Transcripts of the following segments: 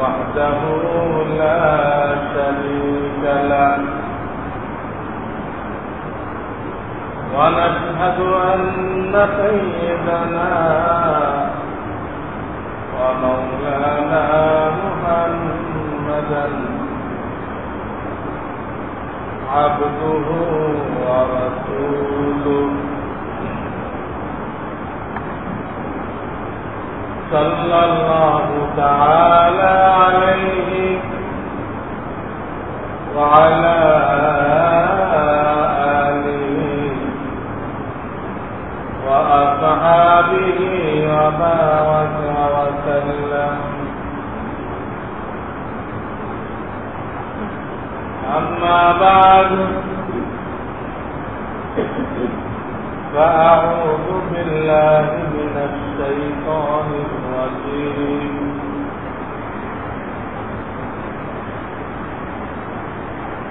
وحده لا شريك له. ونشهد أن سيدنا ومولانا محمدا عبده ورسوله. صلى الله تعالى عليه وعلى آله وأصحابه وبارك وسلم. أما بعد فأعوذ بالله من الشيطان الرجيم.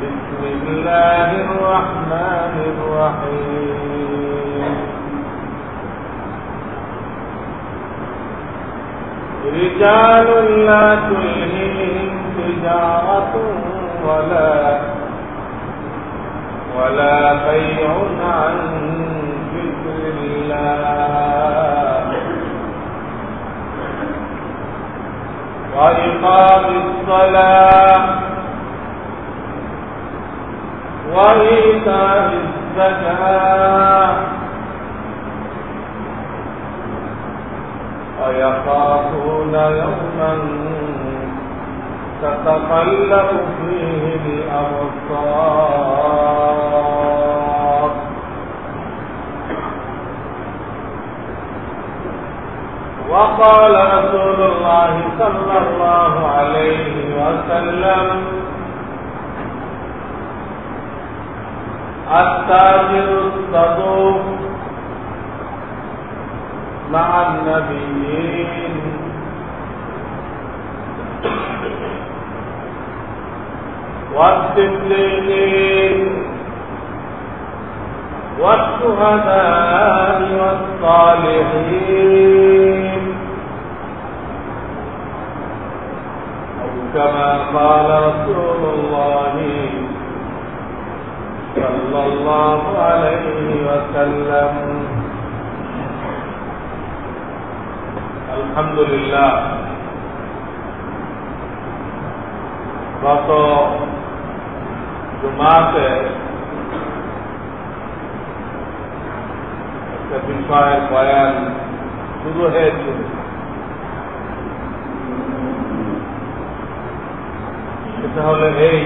بسم الله الرحمن الرحيم. رجال لا تلهيهم تجارة ولا ولا بيع عن وإقام الصلاة وإيتاء الزكاة ويخافون يوما تتقلب فيه الأبصار. وقال رسول الله صلى الله عليه وسلم التاجر الصدوق مع النبيين. والصديقين والشهداء والصالحين. كما قال رسول الله صلى الله عليه وسلم الحمد لله গত জুমাতে একটা বিষয়ের বয়ান শুরু হয়েছিল সেটা হলো এই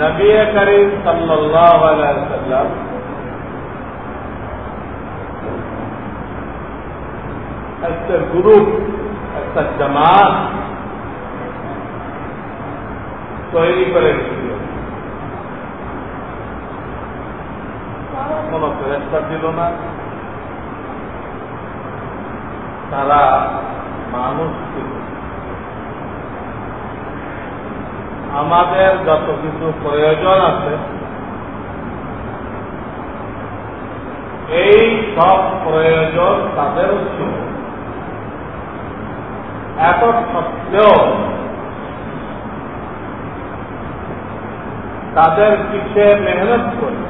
নবী করিম সাল্লাম একটা গ্রুপ, একটা জামাত তৈরি করে কোন ফেরেস্তা দিল না। তারা মানুষ ছিল। আমাদের যত কিছু প্রয়োজন আছে, এই সব প্রয়োজন তাদেরও ছিল এত সত্ত্বেও তাদের পিছিয়ে মেহনত করে,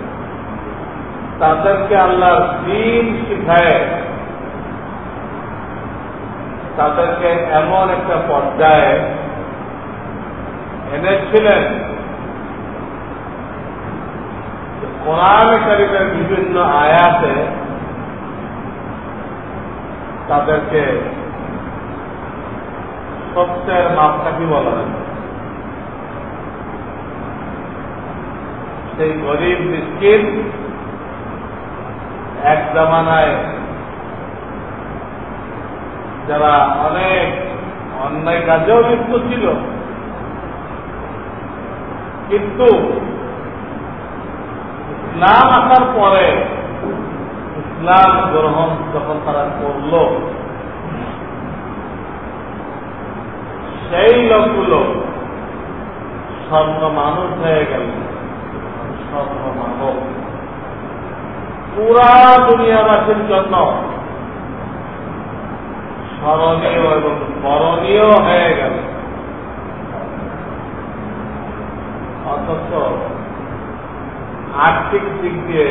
তাদেরকে আল্লাহর দিন শিখায়, তাদেরকে এমন একটা পর্যায়ে এনেছিলেন কোরআন শরীফের বিভিন্ন আয়াতে তাদেরকে সত্যের মাপকাঠি বলা হয়েছে সেই গরিব মিসকিন এক জামানায় যারা অনেক অন্যায় কাজেও লিপ্ত ছিল কিন্তু ইসলাম আসার পরে ইসলাম গ্রহণ যখন তারা করল, সেই লোকগুলো স্বর্ণ মানুষ হয়ে গেল। স্বর্ণ মানব। পুরা দুনিয়াবাসীর জন্য স্মরণীয় এবং স্মরণীয় হয়ে গেল। অথচ আর্থিক দিক দিয়ে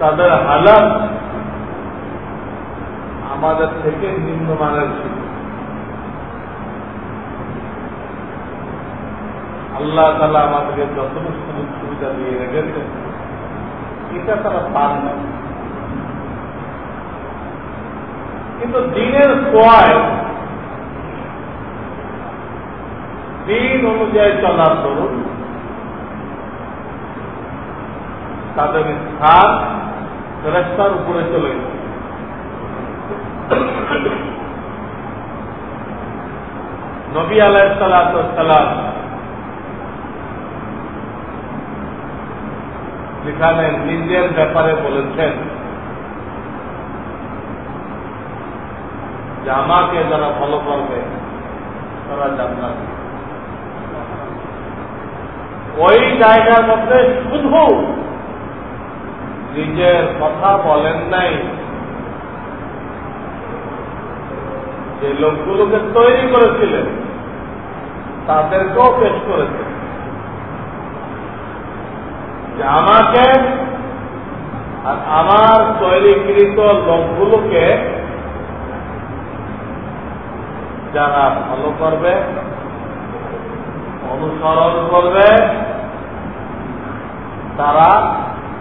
তাদের হালাত আমাদের থেকে নিম্নমানের ছিল। আল্লাহ তালা আমাদেরকে যতটুকু সুযোগ সুবিধা দিয়ে রেখেছে এটা তারা পান না। কিন্তু দিনের সোয়ায় দিন অনুযায়ী চলার দরুন তাদের স্থান ফেরেস্তার উপরে চলে গেছে নবী আলাইসালাম যেখানে নিজের ব্যাপারে বলেছেন যে আমাকে যারা ফলো করবে তারা জান্নাত। ওই জায়গার মধ্যে শুধু নিজের কথা বলেন নাই। যে লোকগুলোকে তৈরি করেছিলেন, তাদেরকেও পেশ করেছেন। যে আমাকে আর আমার তৈরিকৃত লোকগুলোকে যারা ভালো করবে অনুসরণ করবে, তারা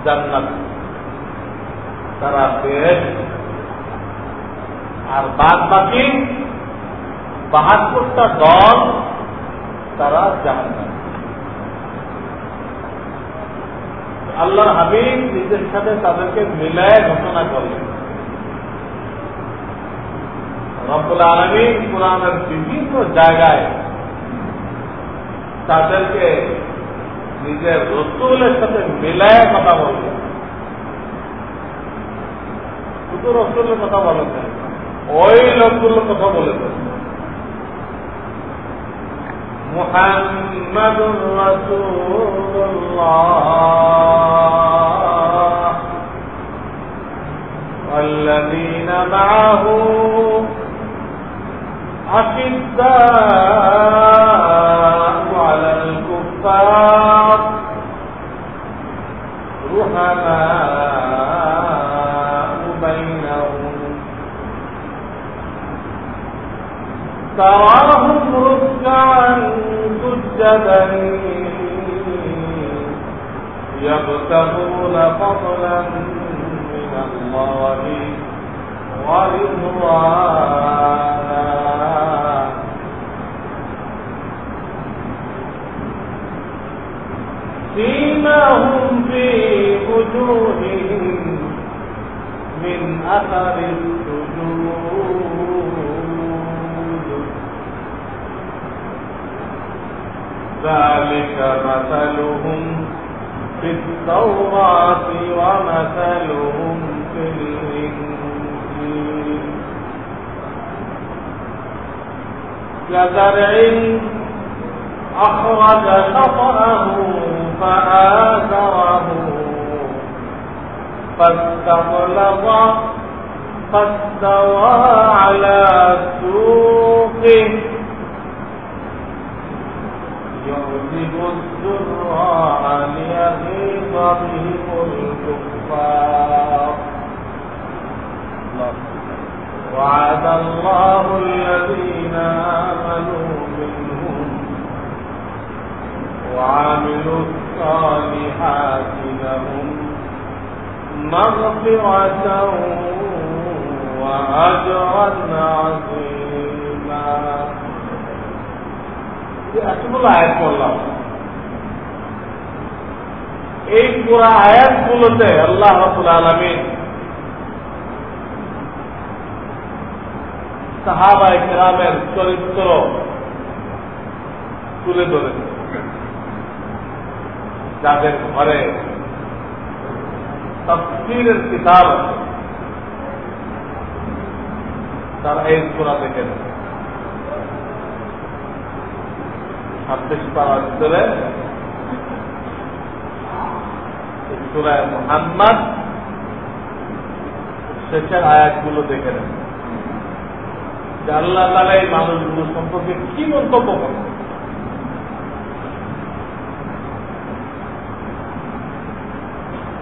জান্নাত। তারা বেশ আর বাদ বাকি বাহাত্তরটা দল তারা জাহান্নাত আল্লাহর হাবিব নিজের সাথে তাদেরকে মিলায় ঘোষণা করলেন। রব্বুল আলমী কোরআনের বিভিন্ন জায়গায় তাদেরকে নিজের রসুলের সাথে মিলায় কথা বলবেন শুধু রসুলের কথা বলেছেন ওই লোকগুলোর কথা বলেছেন محمد رسول الله والذين معه أشداء على الكفار رحماء بينهم. تراهم ركعا سجدا. يبتغون فضلا من الله ورضوانا سيماهم في وجوههم من أثر السجود. ذلك مثلهم في التوراة ومثلهم في الإنجيل. كزرع أخرج شطأه فآزره فاستغلظ فاستوى على سوقه. يعجب الزراع ليغيظ بهم الكفار. وعد الله الذين آمنوا منهم وعملوا الصالحات لهم مغفرة وأجرا عظيما এতগুলো আয়াত করলাম এই পুরা আয়াতগুলোতে আল্লাহ রবুল আলমিন সাহাবা ইকরামের চরিত্র তুলে ধরেছে যাদের ঘরে তফসিলের কিতাব তারা এই সুরা দেখে ছাব্বিশ ভিতরে সুরায় মোহাম্মদ শেষের আয়াতগুলো দেখে নেন আল্লাহ তালা এই মানুষগুলো সম্পর্কে কি মন্তব্য করেন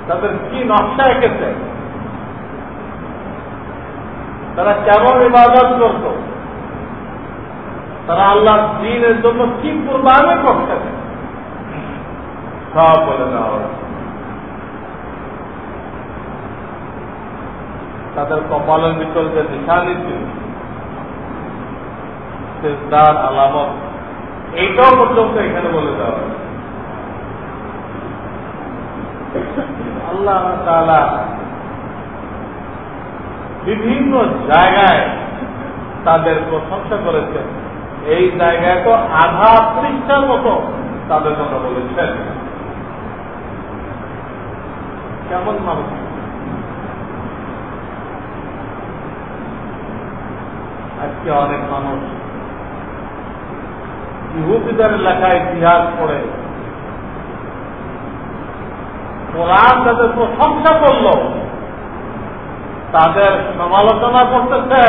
তাদের কি নকশা এঁকেছে? তারা কেমন ইবাদত করত? তারা আল্লাহ দিনের জন্য কি কুরবানি করতেন? সব বলে দেওয়া তাদের কপালের ভিতর যে নিশানি ছিল, সেজদার আলামত, এইটাও পর্যন্ত এখানে বলে দেওয়া আল্লাহ বিভিন্ন জায়গায় তাদের প্রশংসা করেছেন। এই জায়গায় তো আধা পৃষ্ঠার মতো তাদের কথা বলেছেন। কেমন মানুষ? আজকে অনেক মানুষ ইহুদিদের লেখা ইতিহাস পড়ে কোরআন তাদের প্রশংসা করল, তাদের সমালোচনা করতেছে।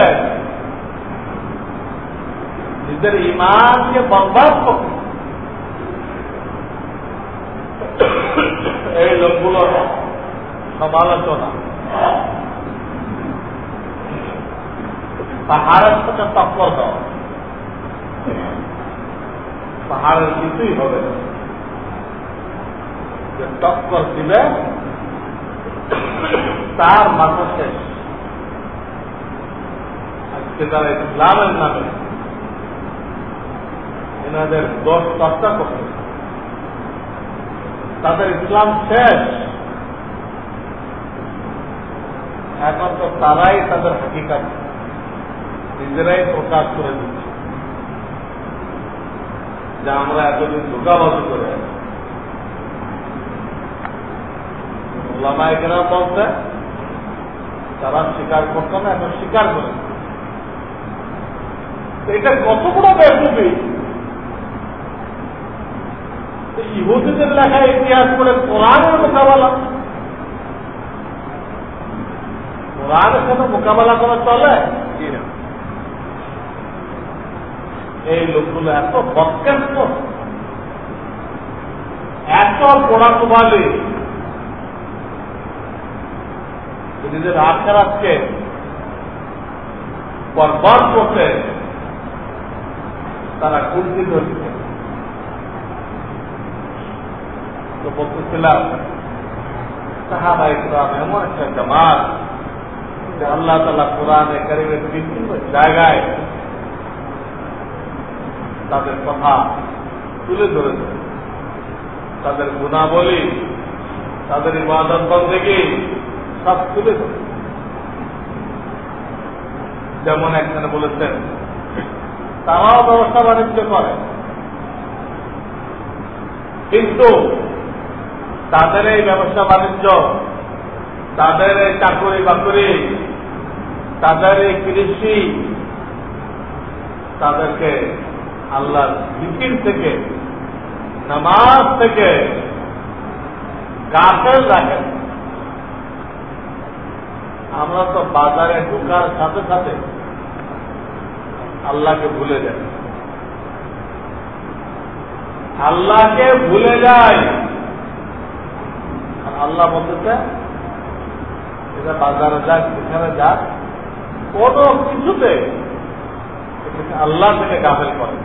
নিজের ইমানকে বরবাদ করতে এই লোকগুলোর সমালোচনা। পাহাড়ের সাথে টক্কর দাও পাহাড়ের কিছুই হবে না। যে টক্কর দিবে তার মাথা শেষ আজকে তারা ইসলামের নামে এনাদের দশ চর্চা করছে। তাদের ইসলাম শেষ। এখন তো তারাই তাদের হাকিকাত। নিজেরাই প্রকাশ করে দিচ্ছে। যে আমরা এতদিন ধোকাবাজি করে আছি ওলামায়কেরা বলতে তারা স্বীকার করতো না এখন স্বীকার করে। এটা কত বড় বেসুবি ইহুদিদের লেখা ইতিহাস করে কোরআনের মোকাবেলা। কোরআনের সাথে মোকাবেলা করা চলে? এই লোকগুলো এত বক্যাস্ত এত পোড়াকুবালি নিজের আখেরাতকে বরবাদ করতে তারা কুণ্ঠিত হচ্ছে তো বলতেছিলাম সাহাবা ইকরাম এমন একটা জামাত যে আল্লাহ তালা কোরআনে কারিমের বিভিন্ন জায়গায় তাদের কথা তুলে ধরেছে। তাদের গুণাবলী তাদের ইবাদত বন্দেগী সব তুলে ধরে যেমন একখানে বলেছেন, তারাও ব্যবসা বাণিজ্য করে। কিন্তু তাদের এই ব্যবসা বাণিজ্য, তাদের এই চাকরি বাকরি, তাদের এই কৃষি, তাদেরকে আল্লাহর জিকির থেকে, নামাজ থেকে গাফেল রাখেন। আমরা তো বাজারে ঢোকার সাথে সাথে আল্লাহকে ভুলে যাই। আল্লাহকে ভুলে যাই। আল্লাহ বলতেছে, এটা বাজারে যাক সেখানে যাক, কোন কিছুতে আল্লাহ থেকে গাফেল করে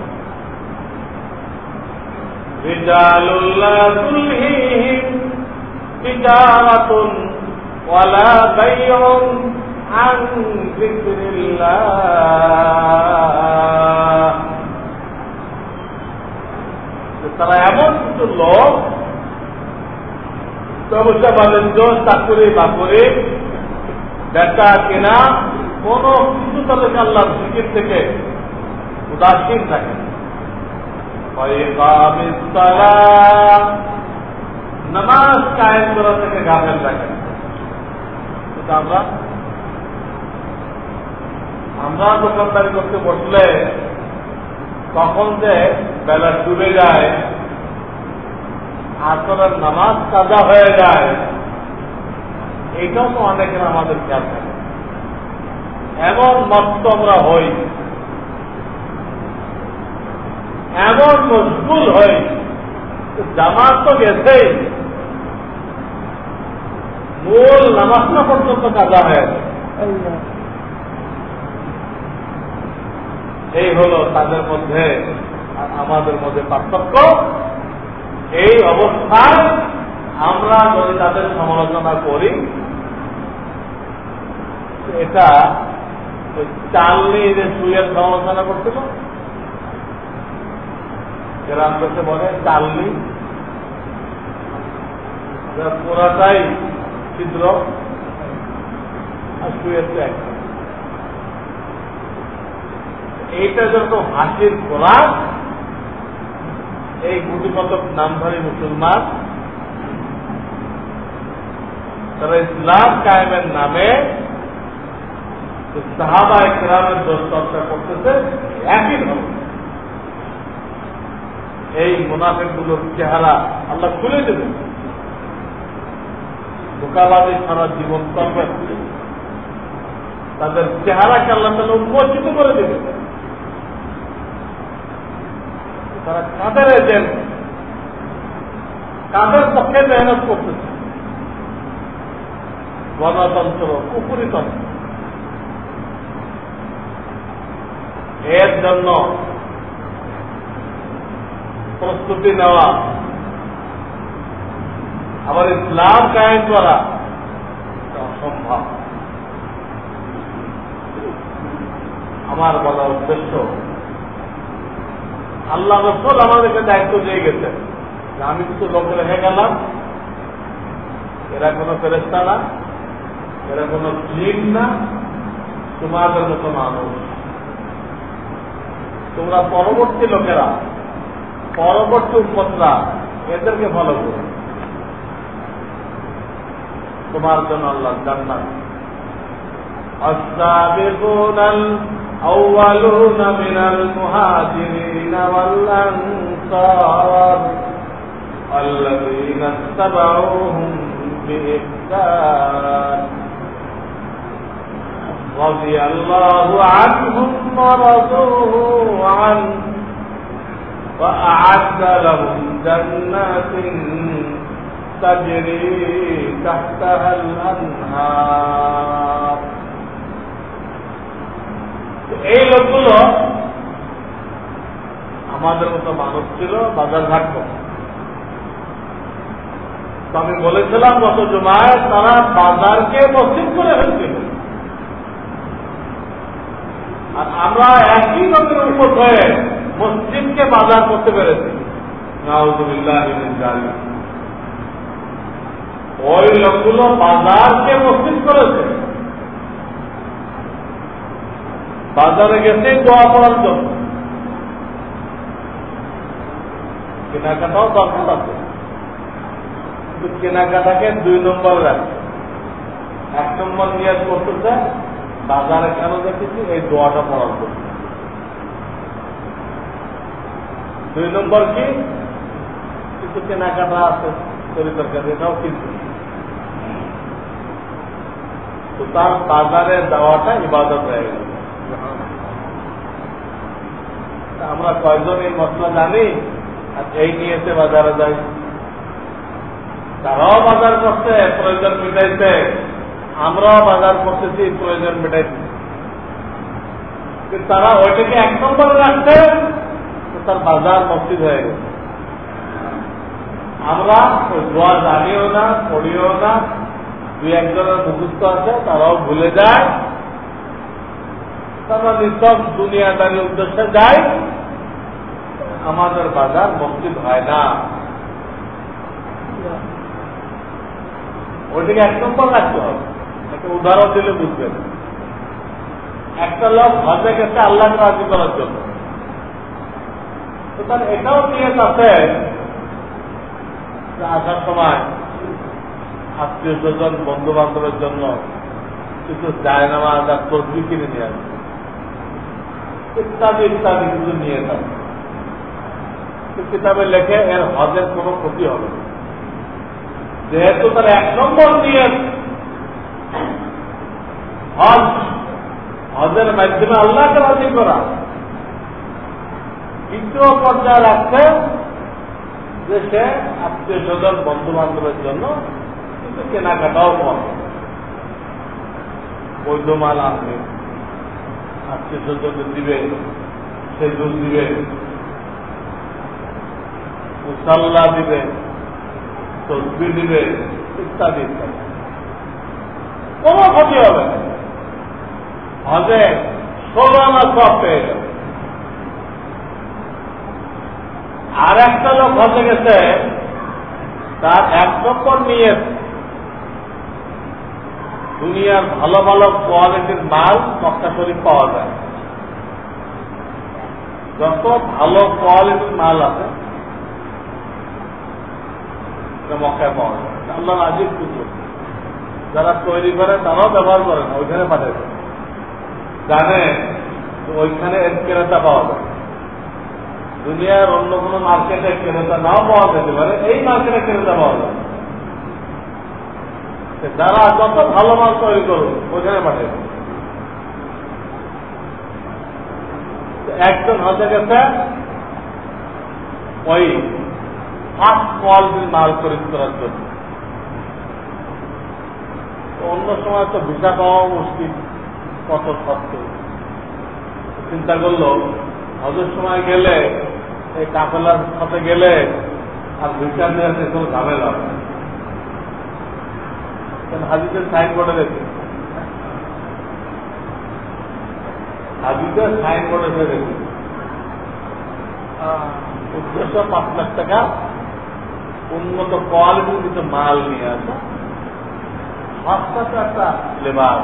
রিজালুল্লাহ তুলহিহিম তিজারাতুন ওয়ালা বাইউন আন যিকরিল্লাহ তারা এমন কিছু লোক ব্যবসা বাণিজ্য চাকরি বাকরি বেচা কেনা কোন কিছু তাদেরকে আল্লাহর জিকির থেকে উদাসীন থাকে নামাজ কায়েম করা থেকে গাফেল থাকে আমরা আমরা দোকানদারি করতে বসলে তখন যে বেলা ডুবে যায়, আসরের নামাজ কাজা হয়ে যায়, এটাও তো অনেকের আমাদের খেয়াল থাকে। এমন মস্ত আমরা হই, এমন মজবুল হই, জামাত তো গেছেই। মূল নামাজটা পর্যন্ত কাজা হয়ে যায় এই হলো তাদের মধ্যে আর আমাদের মধ্যে পার্থক্য। এই অবস্থায় আমরা যদি তাদের সমালোচনা করি এটা চালনি যে সুইয়ের সমালোচনা করছিল? গ্রাম করতে বলে চালনি। পুরাটাই ছিদ্র এইটা যত হাসির খোরাক এই গুটিকতক নামধারী মুসলমান, তারা ইসলাম কায়েমের নামে সাহাবা একরামের দোষ করতেছে, একই ভাবে এই মুনাফেকগুলোর চেহারা আল্লাহ খুলে দেবে ধোকাবাদী সারা জীবন করবে তাদের চেহারাকে আল্লাহ তাহলে উন্মোচিত করে দেবে তারা কাদের এজেন্ট কাদের পক্ষে মেহনত করতেছে? গণতন্ত্র কুপুরিতন্ত্র এর জন্য প্রস্তুতি নেওয়া আবার ইসলাম কায়েম করা অসম্ভব। আমার বলা উদ্দেশ্য, আল্লাহ রসল আমাদেরকে দায়িত্ব দিয়ে গেছেন আমি কিছু লোক রেখে গেলাম, এরা কোনো ফেরেস্তা না, এরা কোনো ক্লিন না, তোমাদের মতো মানুষ। তোমরা পরবর্তী লোকেরা, পরবর্তী উন্মতরা এদেরকে ফলো করো। তোমার জন্য আল্লাহ জান্নাত السابقون الأولون من المهاجرين والأنصار الذين اتبعوهم بإحسان رضي الله عنهم ورضوا عنه وأعد لهم جنات تجري تحتها الأنهار এই লোকগুলো আমাদের মতো মানুষ ছিল বাজার ঘাট করত তো আমি বলেছিলাম গত জমায় তারা বাজারকে মসজিদ করে ফেলছিল আর আমরা একই লোকের উপর হয়ে মসজিদকে বাজার করতে পেরেছি ওই লোকগুলো বাজারকে মসজিদ করেছে। বাজারে গেছে দোয়া করার জন্য। কেনাকাটাও দরকার আছে। কিন্তু কেনাকাটাকে দুই নম্বর রাখছে এক নম্বর নিয়াজ করতেছে, বাজারে কেন দেখেছি? এই দোয়াটা পড়ার জন্য। দুই নম্বর কি? কিন্তু কেনাকাটা আছে, তরি তরকারি, এটাও কিন্তু। তো তার বাজারে দেওয়াটা ইবাদত হয়ে গেল। আমরা কয়জন এই মশলা জানি? আর এই নিয়েছে বাজারে যাই। তারাও বাজার করছে, প্রয়োজন মিটাইছে। আমরাও বাজার করতেছি, প্রয়োজন মিটাইছি। তারা ওইটাকে এক নম্বরে রাখছে তার বাজার মসজিদ হয়ে গেছে। আমরা দোয়া জানিও না, পড়িও না দুই একজনের মুখস্থ আছে, তারাও ভুলে যায়। তারা নিঃসব দুনিয়াদারি উদ্দেশ্যে যায়। আমাদের বাজার মসজিদ হয় না। ওইটাকে এক নম্বর রাখতে হবে। একটা উদাহরণ দিলে বুঝবেন। একটা লোক হজে গেছে আল্লাহকে রাজি করার জন্য। তো তার এটাও নিয়ে আসার সময় আত্মীয় স্বজন বন্ধু বান্ধবের জন্য কিছু যায় নামাজ আর তসবি কিনে নিয়ে আসবে ইত্যাদি ইত্যাদি কিছু নিয়ে থাকে কিতাবে লেখে, এর হজের কোনো ক্ষতি হবে যেহেতু তার এক নম্বর নিয়ে হজ, হজের মাধ্যমে আল্লাহকে রাজি করা। দ্বিতীয় পর্যায়ে রাখছে যে সে আত্মীয় স্বজন বন্ধু বান্ধবের জন্য কেনাকাটাও কম বৈধ মাল আনবে আত্মীয় স্বজনকে দিবে সেজুল দিবে মুসাল্লা দিবে তসবি দিবে ইত্যাদি ইত্যাদি কোন ক্ষতি হবে না হজে ষোলো সব পেয়ে যাবে আর একটা লোক হজে গেছে তার এক নম্বর নিয়ে দুনিয়ার ভালো ভালো কোয়ালিটির মাল মক্কা শরীফ পাওয়া যায়। যত ভালো কোয়ালিটির মাল আছে মক্কায় পাওয়া যায়। আল্লাহ আজিব পুজো যারা তৈরি করে, তারাও ব্যবহার করে না, ওইখানে পাঠিয়ে দেয়। জানে ওইখানে এর ক্রেতা পাওয়া যায়। দুনিয়ার অন্য কোনো মার্কেটে ক্রেতা নাও পাওয়া যেতে পারে, এই মার্কেটে ক্রেতা পাওয়া যায়। যারা যত ভালো মাল তৈরি করুন ওইখানে পাঠিয়ে একজন হতে গেছে, ওই ফার্স্ট কোয়ালিটির মাল খরিদ করার জন্য। অন্য সময় তো ভিসা পাওয়া মুশকিল, কত সত্য চিন্তা করল, হজের সময় গেলে, এই কাফেলার সাথে গেলে আর ভিসা দেওয়ার কোনো ঝামেলা হবে হাজিদের সাইন করে রেখে হাজিদের সাইন করে রেখে উদ্দেশ্য পাঁচ লাখ টাকা, উন্নত কোয়ালিটির কিছু মাল নিয়ে আসা সস্তাতে একটা লেবার,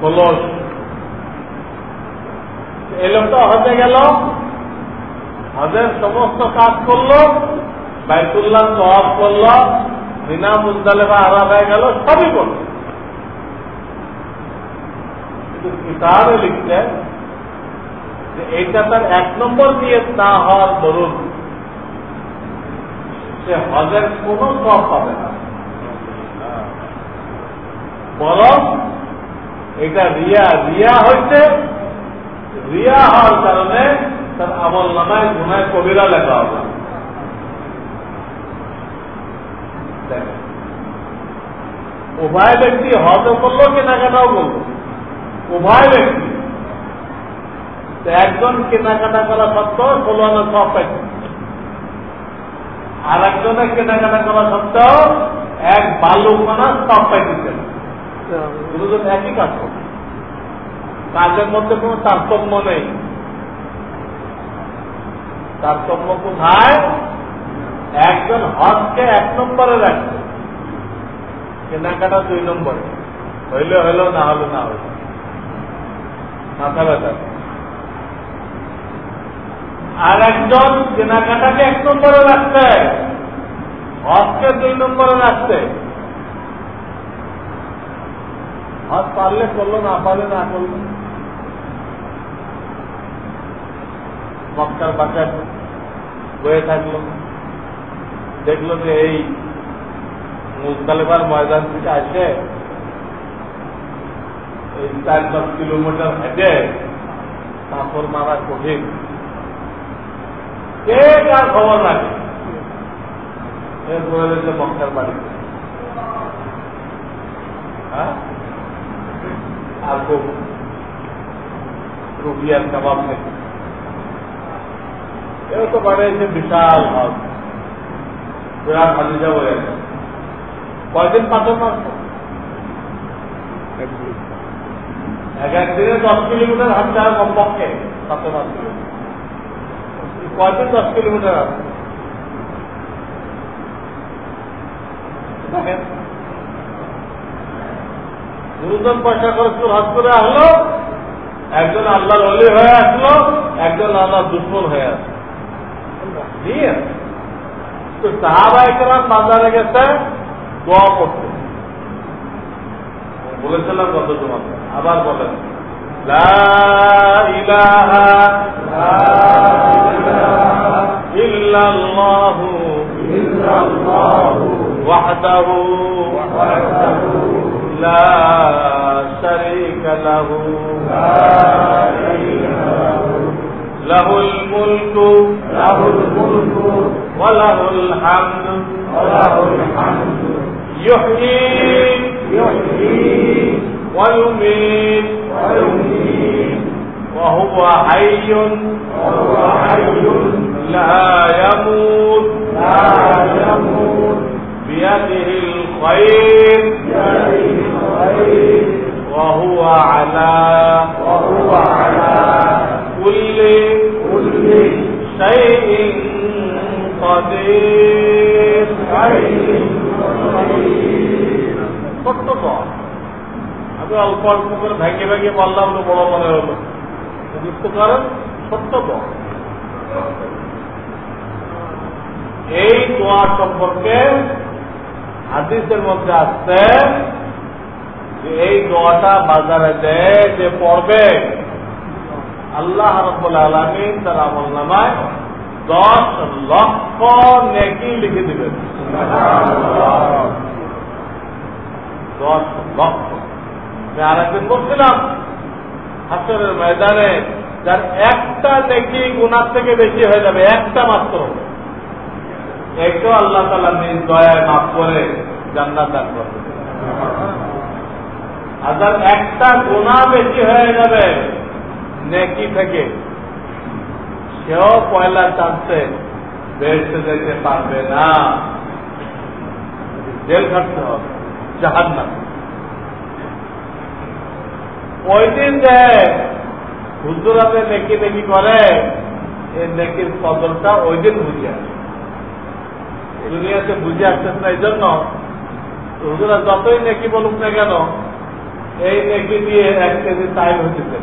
কলস। এই লোকটা হজে গেল, হজের সমস্ত কাজ করল, বাইতুল্লাহ সব করল বিনা মুন্দালেবা আরাম হয়ে গেল, সবই করল কিন্তু কিতাবে লিখছে যে এইটা তার এক নম্বর দিয়ে না হওয়ার দরুন। সে হজের কোন সব পাবে না। বরং এটা রিয়া রিয়া হয়েছে রিয়া হওয়ার কারণে তার আমল নামায়, গুনায় কবিরা লেখা হবে। উভয় ব্যক্তি হজ করল, কেনাকাটাও করল। উভয় ব্যক্তি। একজন কেনাকাটা করা সত্ত্বেও ষোলো আনা সব পাইছে। আর একজনের কেনাকাটা করা সত্ত্বেও এক বালুকমানা সব পাইতেছেন দুজন একই কাজ কাজের মধ্যে কোন তারতম্য নেই। তারতম্য কোথায়? একজন হজকে এক নম্বরে রাখছে। কেনাকাটা দুই নম্বরে। হইলে হইল না হলে, না হইল মাথা ব্যথা। আর একজন কেনাকাটাকে এক নম্বরে রাখছে হজকে দুই নম্বরে রাখছে হজ পারলে করল, না পারলে না করল। মক্কার বাচ্চা বয়ে থাকল। দেখল যে এই মুজদালেবার ময়দান থেকে আসে। এই চার দশ কিলোমিটার হেঁটে কাপড় মারা কঠিন। কে কার খবর রাখে? এরপরে দেখল মক্কার বাড়িতে। হ্যাঁ? আর খুব রুবিয়ার কাবাব থেকে এও তো বানিয়েছে বিশাল হজ বিরাট হাজিজা বলে কয়দিন পাথর মারছে এক একদিনে দশ কিলোমিটার হাঁটতে হয় কমপক্ষে পাথর মারছে কয়দিন দশ কিলোমিটার আছে গুরুজন পয়সা খরচ করে করে আসলো, একজন আল্লাহর অলি হয়ে আসলো, একজন আল্লাহর দুশ্মন হয়ে আসলো। তো সাহাবাই কেরাম বাজারে গেছে দোয়া করতে বলেছিলাম গত তোমাকে আবার বলেন লা ইলাহা ইল্লাল্লাহু ওয়াহদাহু لا شريك له له الملك له الملك وله الحمد وله الحمد يحيي يحيي ويميت ويميت. وهو حي وهو حي لا يموت. لا يموت. بيده الخير بيده الخير. وهو على وهو على كل كل شيء قدير. شيء قدير. ছোট্ট তো অল্প অল্প করে ভেঙে ভেঙে বললাম তো বড় মনে হলো। বুঝতে পারেন ছোট্ট তো এই দোয়া সম্পর্কে হাদিসের মধ্যে আসছে যে এই দোয়াটা বাজারে দেয় যে পড়বে। আল্লাহ রব্বুল আলমিন তার আমল দশ লক্ষ নেকি লিখে দিবেন। দশ লক্ষ আরেকদিন বলছিলাম, হাসরের ময়দানে যার একটা নেকি গুণার থেকে বেশি হয়ে যাবে, একটা মাত্র। একেও আল্লাহ তালা নিজ দয়ায় মাফ করে জান্নাত দান করবে। আর যার একটা গুণা বেশি হয়ে যাবে, নেকি থেকে, সেও পয়লা চান্সে বেরতে যেতে পারবে না। জেল খাটতে হবে জাহান না ওই দিন যে হুজুরাতে নেকি নেকি করে এই নেকির কদরটা ওই দিন বুঝে আসে দুনিয়াতে বুঝে আসতেছে না এই জন্য হুজুরা যতই নেকি বলুক না কেন, এই নেকি দিয়ে এক কেজি টাইল হতেছে।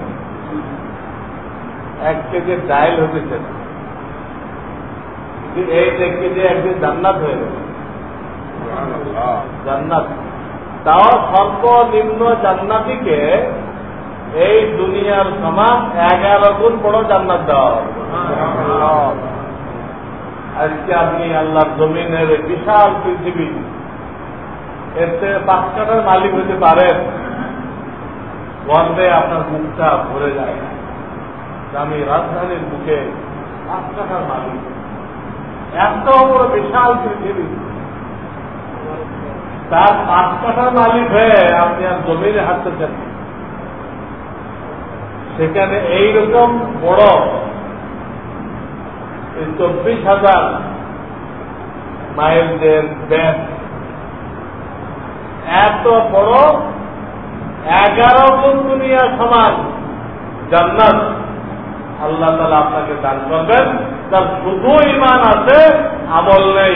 এক কেজি ডাইল হতেছে। এই নেকি দিয়ে একদিন জান্নাত হয়ে যাবে জান্নাত। তাও সর্বনিম্ন জান্নাতিকে এই দুনিয়ার সমান এগারো গুণ বড় জান্নাত আজকে আপনি আল্লাহর জমিনের বিশাল পৃথিবী পাঁচ কাটার মালিক হতে পারেন, গর্বে আপনার মুখটা ভরে যায়। আমি রাজধানীর বুকে পাঁচ কাটার মালিক। এত বড় বিশাল পৃথিবী। তার পাঁচ কাঠার মালিক হয়ে আপনি আর জমিনে হাঁটতেছেন সেখানে এইরকম বড় চব্বিশ হাজার মাইলদের ব্যাস। এত বড় এগারো গুণ দুনিয়া সমান জান্নাত আল্লাহ তালা আপনাকে দান করবেন। তার শুধু ইমান আছে, আমল নেই।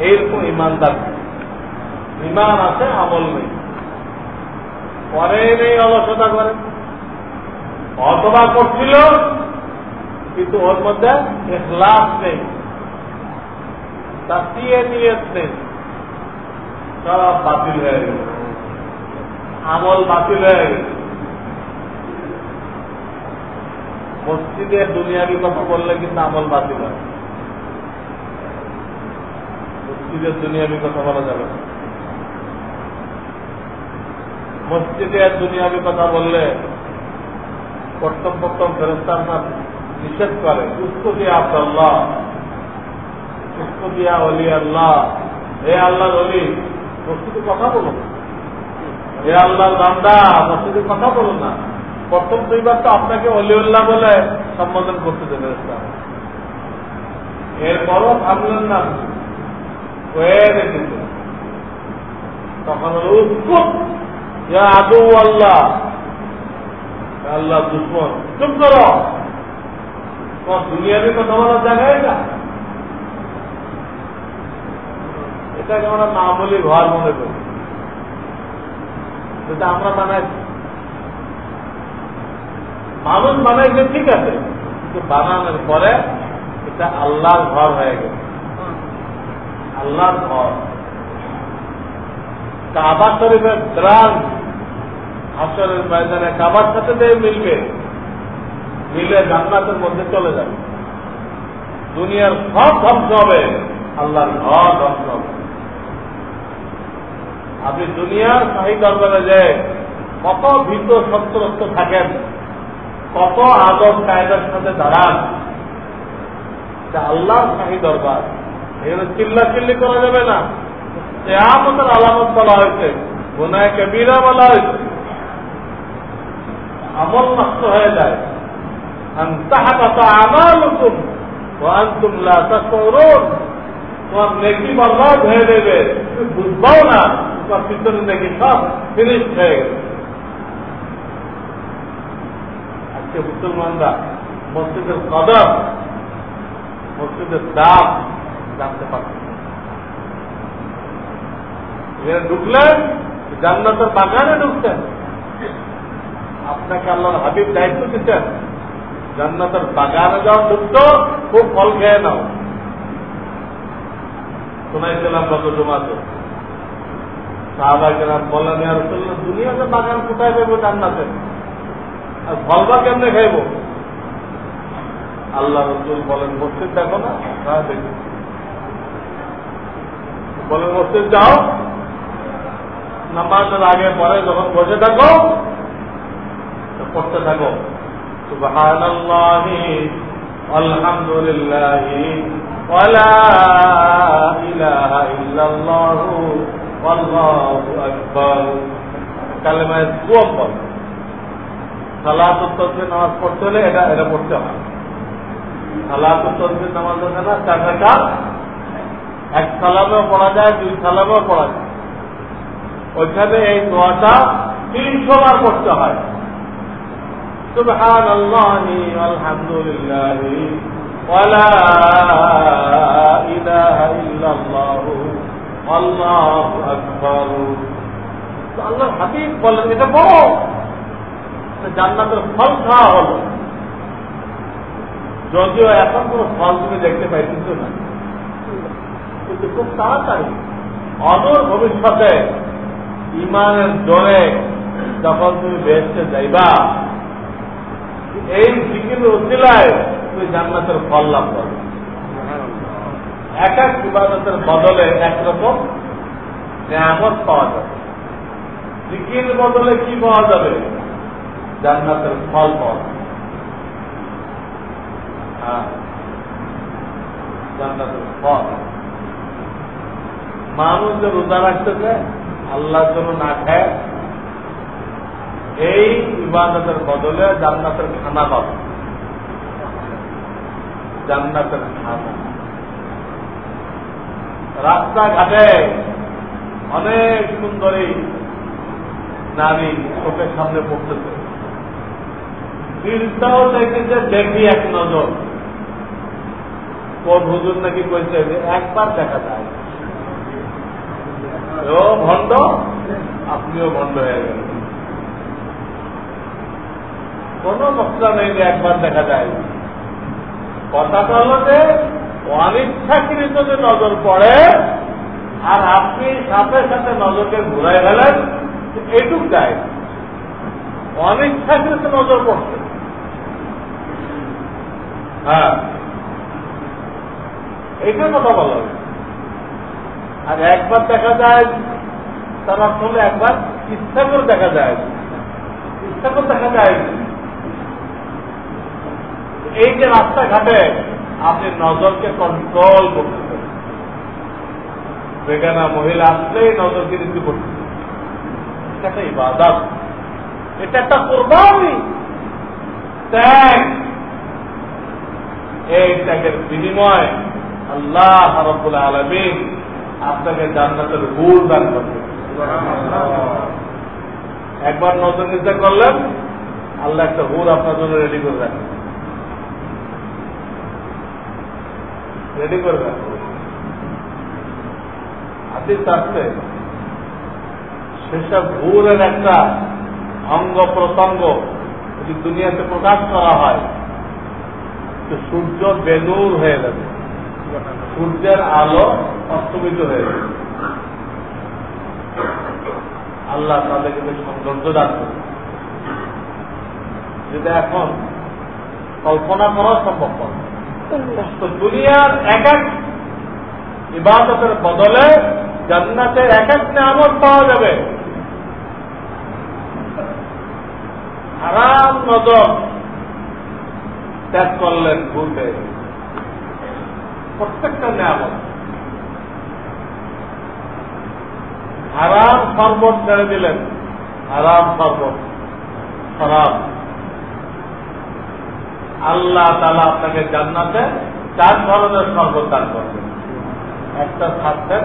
এইরকম ইমানদার ইমান আছে, আমল নেই। পরে নেই অলসতা করে। অথবা করছিল, কিন্তু ওর মধ্যে এখলাস নেই, তাকিয়ে নিয়ত নেই। সব বাতিল হয়ে গেল। আমল বাতিল হয়ে গেল। মসজিদে দুনিয়াবি কথা বললে কিন্তু আমল বাতিল হয়। মসজিদের দুনিয়াবি কথা বলা যাবে না। মসজিদে দুনিয়াবি কথা বললে প্রথম প্রথম ফেরস্তার না নিষেধ করে? উস্কো দিয়া আব্দাল্লাহ উস্কো দিয়া অলি আল্লাহ। হে আল্লাহ অলি মসজিদে কথা বলুন হে আল্লাহ বান্দা, মসজিদে কথা বলুন না। প্রথম দুইবার তো আপনাকে অলিউল্লাহ বলে সম্বোধন করতে দেবে এরপরও থামলেন না। হয়ে রেখেছে তখন উৎকুট আদৌ আল্লাহ। আল্লাহ, দুশ্মন। চুপ করো। তোমার দুনিয়াতে কথা বলার জায়গায় না এটাকে আমরা না বলি ঘর মনে করি। যেটা আমরা বানাইছি। মানুষ বানাইছে, ঠিক আছে। কিন্তু বানানোর পরে এটা আল্লাহর ঘর হয়ে গেছে। আল্লাহর ঘর। কাবা শরীফের দ্রান হাসরের ময়দানে কাবার সাথে যে মিলবে, মিলে জান্নাতের মধ্যে চলে যাবে। দুনিয়ার সব ধ্বংস হবে, আল্লাহর ঘর ধ্বংস হবে। আপনি দুনিয়ার শাহী দরবারে যে কত ভীত সত্যরস্ত থাকেন, কত আদব কায়দার সাথে দাঁড়ান আল্লাহর শাহী দরবার। এখানে চিল্লা চিল্লি করা যাবে না। কেয়ামতের আলামত বলা হয়েছে, গুনায় কবিরা বলা হয়েছে আমল নষ্ট হয়ে যায়। লা তাশউরুন। তোমার দেবে তুমি না, তোমার সব ফিনিশ গেছে। আজকে মুসলমানরা মসজিদের কদর মসজিদের দাম জানতে পারছে এখানে ঢুকলেন, জান্নাতের বাগানে ঢুকছেন। আপনাকে আল্লাহর হাবিব দায়িত্ব দিচ্ছেন জান্নাতের বাগানে যাও ঢুকতো খুব ফল খেয়ে নাও। শোনাইছিলাম গত জমাতে। সাহাবা কেরাম বলেন আর দুনিয়াতে বাগান কোথায় পাবো জান্নাতে? আর ফলবা কেমনে খাইব? আল্লাহ রসুল বলেন, মসজিদ দেখো না হ্যাঁ দেখি। বলেন, মসজিদ যাও, নামাজের আগে পরে যখন বসে থাকো পড়তে থাকো سبحان الله والحمد لله ولا إله إلا الله والله أكبر কালেমায় দুয়ম বল সালাত তসবির নামাজ পড়তে হলে এটা এটা পড়তে হয় সালাত তসবির নামাজ হচ্ছে না চার টাকা এক সালামেও পড়া যায় দুই সালামেও পড়া যায় ওইখানে এই দোয়াটা তিনশো বার করতে হয় سبحان الله والحمد لله ولا إله إلا الله والله أكبر আল্লাহ হাবিব বলেন এটা বড় জান্নাতের ফল খাওয়া হলো যদিও এখন কোন ফল তুমি দেখতে পাইতেছ না কিন্তু খুব তাড়াতাড়ি অদূর ভবিষ্যতে ইমানের জোরে যখন তুমি বেসতে যাইবা এই জিকির উচিলায় তুমি জান্নাতের ফল লাভ করবে এক এক ইবাদতের বদলে একরকম নিয়ামত পাওয়া যাবে। জিকির বদলে কি পাওয়া যাবে? জান্নাতের ফল পাওয়া যাবে। হ্যাঁ জান্নাতের ফল। মানুষ যে রোজা রাখতেছে আল্লাহর জন্য না খায় এই ইবাদতের বদলে জান্নাতের খানা পাবে। জান্নাতের খানা। রাস্তাঘাটে অনেক সুন্দরী নারী চোখের সামনে পড়তেছে। দিলটাও চাইতেছে দেখি এক নজর। কোন হুজুর নাকি কইছে যে একবার দেখা যায়। ও ভণ্ড? আপনিও ভণ্ড হয়ে গেলেন। কোন মশলা নেই একবার দেখা যায়। কথাটা হলো যে, অনিচ্ছাকৃত যে নজর পড়ে, আর আপনি সাথে সাথে নজরকে ঘুরাই ফেলেন এটুক যায়। অনিচ্ছাকৃত নজর পড়ছে। হ্যাঁ। এইটার কথা বলা আর একবার দেখা যায়, তার অর্থ একবার ইচ্ছা করে দেখা যায়। ইচ্ছা করে দেখা যায়। এই যে রাস্তাঘাটে আপনি নজরকে কন্ট্রোল করতেছেন বেগানা মহিলা আসলেই নজরকে নীতি করতেছেন এটা একটা ইবাদত। এটা একটা কোরবানি। ত্যাগ। এই ত্যাগের বিনিময় আল্লাহ রব্বুল আলমিন আপনাকে জান্নাতের হুর দান করবে একবার নজর চিন্তা করলেন, আল্লাহ একটা হুর আপনার জন্য রেডি করে রাখেন রেডি করে রাখেন হাতির আসছে সেসব হুরের একটা অঙ্গ প্রত্যঙ্গ যদি দুনিয়াতে প্রকাশ করা হয়, তো সূর্য বেনুর হয়ে যাবে। সূর্যের আলো অস্তমিত হয়ে যাবে। আল্লাহ তাদেরকে সৌন্দর্য দান করে যেটা এখন কল্পনা করা সম্ভব নয় তো দুনিয়ার এক এক ইবাদতের বদলে জান্নাতের এক এক নামত পাওয়া যাবে। আরাম নজর ত্যাগ করলেন ভুলতে। প্রত্যেকটা নিয়ামত। আরাম শরবত ছেড়ে দিলেন। আরাম শরবত। খারাপ আল্লাহ তালা আপনাকে জান্নাতে চার ধরনের শরবত দান করবেন। একটা থাকতেন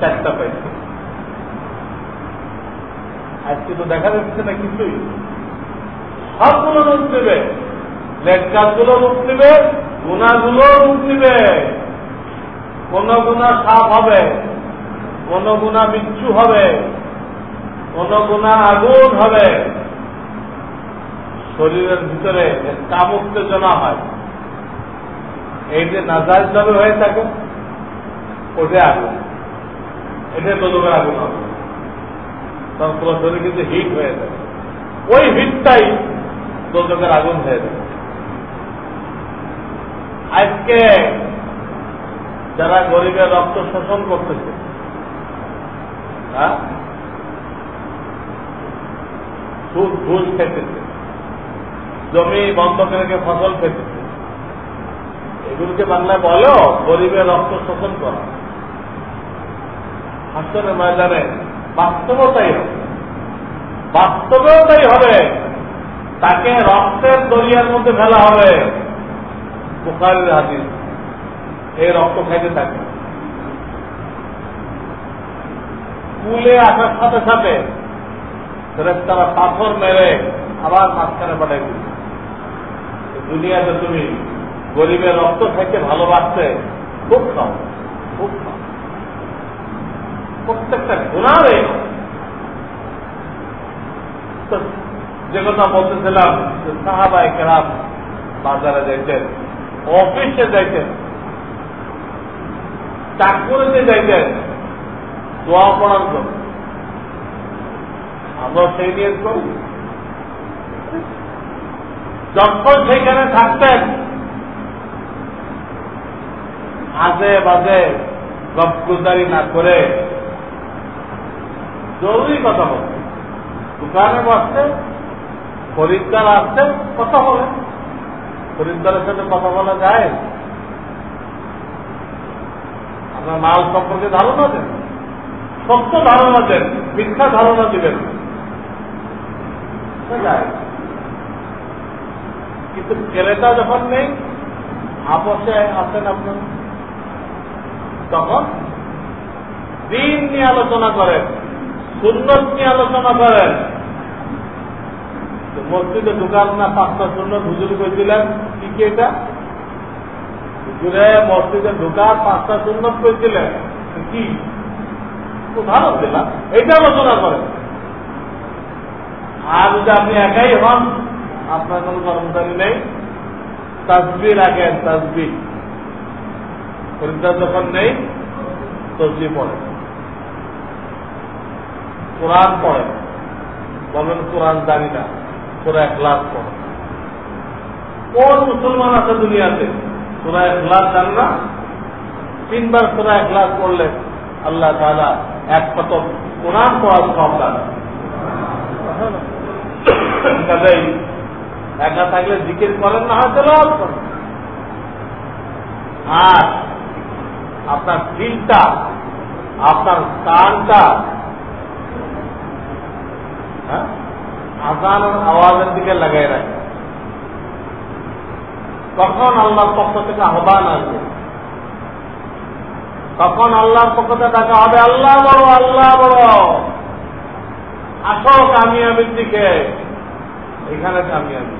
চারটা পাইছেন। আজকে তো দেখা যাচ্ছে না কিছুই। সবগুলো রূপ নেবে। লেটকাগুলো রূপ নেবে গুণাগুলো রূপ নেবে। কোন গুণা সাপ হবে, কোন গুণা বিচ্ছু হবে, কোন গুণা আগুন হবে। শরীরের ভিতরে কাম উত্তেজনা হয়। এই যে নাজাজ যাবে হয়ে থাকে ওটা আগুন। এটা তদুকের আগুন হবে। তখন পুরো শরীর কিন্তু হিট হয়ে যাবে ওই হিটটাই দোজকের আগুন হয়ে যাবে আজকে যারা গরিবের রক্ত শোষণ করতেছে হ্যাঁ? সুদ ঘুষ খেতেছে। জমি বন্ধক রেখে ফসল খেতে। এগুলোকে বাংলায় বলো গরিবের রক্ত শোষণ করা। হাসনের ময়দানে বাস্তবতাই হবে। বাস্তবেও তাই হবে তাকে রক্তের দরিয়ার মধ্যে ফেলা হবে। বুখারের হাদিস এই রক্ত খাইতে থাকে। কুলে আসার সাথে সাথে তারা পাথর মেরে আবার মাঝখানে পাঠাই দিচ্ছে দুনিয়াতে তুমি গরিবের রক্ত খাইতে ভালোবাসতে খুব খাও খুব খাও। প্রত্যেকটা গুণার এই যে কথা বলতেছিলাম যে সাহাবাই কেরাম বাজারে যাইতেন, অফিসে যাইতেন, চাকরিতে যাইতেন, দোয়া পড়ার জন্য। আমরা সেই নিয়ে করি। যখন সেখানে থাকতেন, আজে বাজে গপগুজারি না করে জরুরি কথা বলতেন। দোকানে বসতে খরিদ্দার আসতে কথা বলে খরিদ্দারের সাথে কথা বলা যায়? আপনার মাল সম্পর্কে ধারণা দেন। সত্য ধারণা দেন, মিথ্যা ধারণা দিবেন। যায় কিন্তু ক্রেতা যখন নেই, আপসে আসেন আপনার তখন দিন নিয়ে আলোচনা করেন, সুন্নত নিয়ে আলোচনা করেন। মসজিদে ঢুকান না, পাঁচটা শূন্য হুজুর করেছিলেন কি কি এটা? হুজুরে মসজিদে ঢুকা পাঁচটা শূন্য করেছিলেন কি? উদাহরণ দিলাম। এটা আলোচনা করেন। আর যদি আপনি একাই হন আপনার কোন কর্মচারী নেই? তাজবি রাখেন তাজবি খরিদ্দার যখন নেই তসবি পড়ে। কোরআন পড়ে। বলেন কোরআন জানি না তোরা এক লাখ পড়ে। কোন মুসলমান আছে দুনিয়াতে? তোরা এক লাখ জান না? তিনবার তোরা এক লাখ পড়লে আল্লাহ তালা এক কত কোরআন পড়ার সব দান একা থাকলে জিকির করেন না, হয়তো লাভ করেন। আর আপনার দিলটা, আপনার কানটা হ্যাঁ? আজান আওয়াজের দিকে লাগাই রাখে। তখন আল্লাহর পক্ষ থেকে আহ্বান আসবে? তখন আল্লাহর পক্ষ থেকে ডাকা হবে, আল্লাহ বড় আল্লাহ বড় আসো কামিয়াবির দিকে। এখানে কামিয়াবি।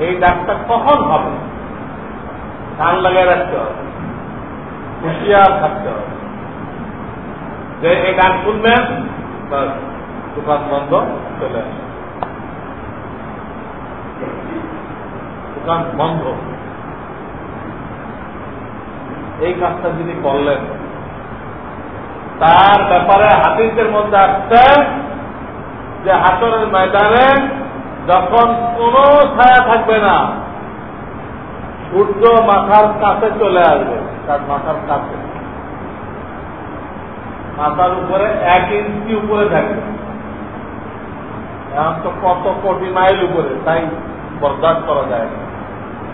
এই ডাক্তার কখন হবে? কান লাগিয়ে রাখতে হবে। হুঁশিয়ার থাকতে হবে। যে এই গান শুনবেন দোকান বন্ধ, চলে আসে দোকান বন্ধ। এই কাজটা যিনি করলেন, তার ব্যাপারে হাতিদের মধ্যে আসছে যে হাতরের ময়দানে যখন কোন ছায়া থাকবে না, সূর্য মাথার কাছে চলে আসবে, তার মাথার কাছে। মাথার উপরে এক ইঞ্চি উপরে থাকবে। এখন তো কত কোটি মাইল উপরে, তাই বরদাস্ত করা যায় না।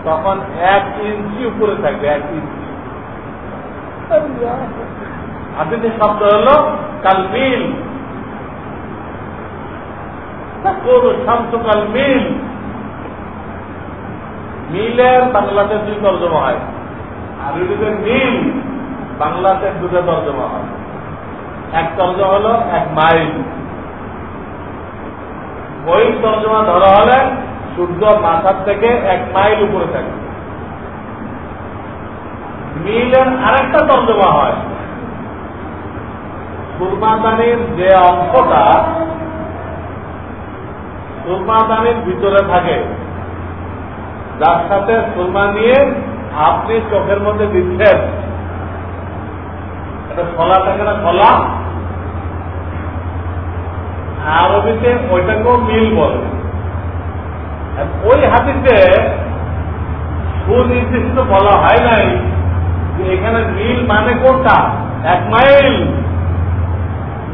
তখন এক ইঞ্চি উপরে থাকবে, এক ইঞ্চি। হাতিতে শব্দ হল কালমিল কোন শান্তকাল মিল। মিলের বাংলাতে দুই তর্জমা হয়। আর ইউরোপের মিল বাংলাতে দুটো তর্জমা হয়। এক তর্জমা হলো এক মাইল। ওই তর্জমা ধরা হলে সূর্য মাথার থেকে এক মাইল উপরে থাকে। মিলের আরেকটা তর্জমা হয়। সুরমাদানির যে অংশটা সুরমাদানির ভিতরে থাকে। যার সাথে সুরমা নিয়ে আপনি চোখের মধ্যে দিচ্ছেন। এটা ফলা থাকে না ফলা আরবিতে ওইটাকেও মিল বলে। ওই হাতিতে সুনির্দিষ্ট বলা হয় নাই যে এখানে মিল মানে কোনটা? এক মাইল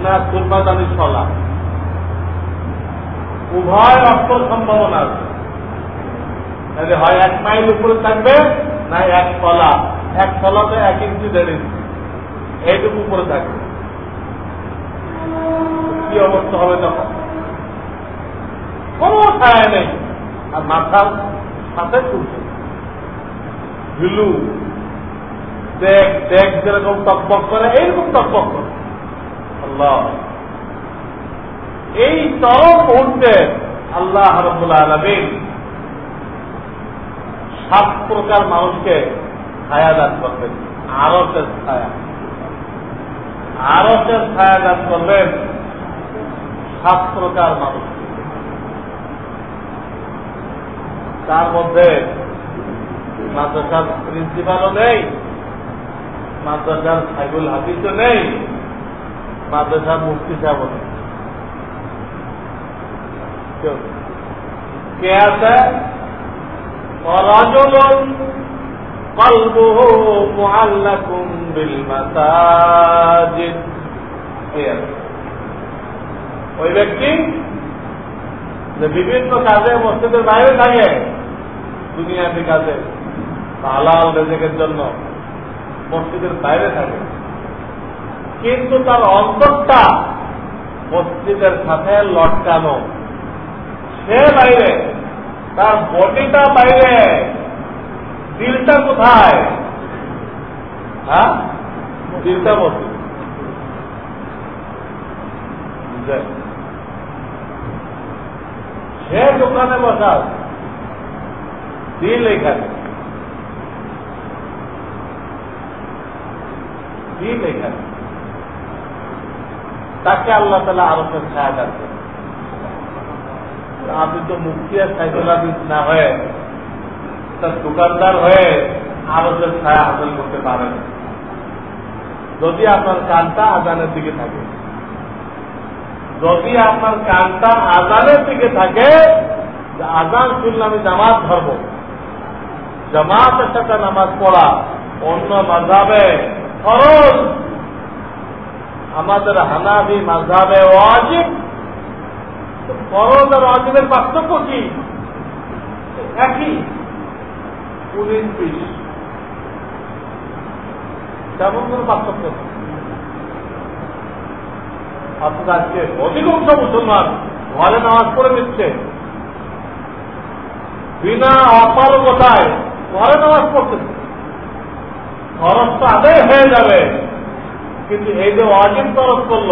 না সুরমাদানির ফলা উভয় অর্থ সম্ভাবনা আছে। তাহলে হয় এক মাইল উপরে থাকবে না এক তলা? এক তলাতে এক ইঞ্চি দেড় ইঞ্চি। এইটুকু উপরে থাকবে। কি অবস্থা হবে তখন? কোনো ছায়া নেই। আর মাথার সাথে তুলছে। ঝুলু। দেখ দেখ যেরকম টকবক করে, এইরকম টকবক করে। আল্লাহ। এই চরম মুহূর্তে আল্লাহ রবুল আলমিন সাত প্রকার মানুষকে ছায়া দান করবেন। আরসের ছায়া। আরসের ছায়া দান করবেন সাত প্রকার মানুষ। তার মধ্যে মাদ্রাসার প্রিন্সিপালও নেই, মাদ্রাসার সাইবুল হাফিজও নেই, মাদ্রাসার মুক্তি সাহেবও নেই। কে আছে ورجل قلبه معلق بالمساجد ওই ব্যক্তি যে বিভিন্ন কাজে মসজিদের বাইরে থাকে দুনিয়াতে কাজে হালাল রেজেকের জন্য মসজিদের বাইরে থাকে কিন্তু তার অন্তরটা মসজিদের সাথে লটকানো সে বাইরে, তার বডিটা বাইরে, দিলটা কোথায়? হ্যাঁ? দিলটা মসজিদ সে দোকানে বসা দিল এখানে। দিল এখানে। তাকে আল্লাহ তালা আরও ছায়া আপনি তো মুক্তি আর সাইকোলজিস্ট না হয়ে, তার দোকানদার হয়ে আরবের ছায়া হাসিল করতে পারেন। যদি আপনার কানটা আজানের দিকে থাকে, যদি আপনার কানটা আজানের দিকে থাকে আজান শুনলে আমি জামাত ধরব। জামাতের সাথে নামাজ পড়া অন্য মাঝাবে খরচ আমাদের হানাবি মাঝাবে ওয়াজিব। ফরজ আর অজীবের পার্থক্য কি? একই। উনিশ তেমন কোন পার্থক্য অর্থাৎ আজকে অধিকাংশ মুসলমান, ঘরে নামাজ পড়ে দিচ্ছে বিনা অপারগতায় ঘরে নামাজ পড়তেছে খরচ তো আদায় হয়ে যাবে, কিন্তু এই যে অজিব খরচ করল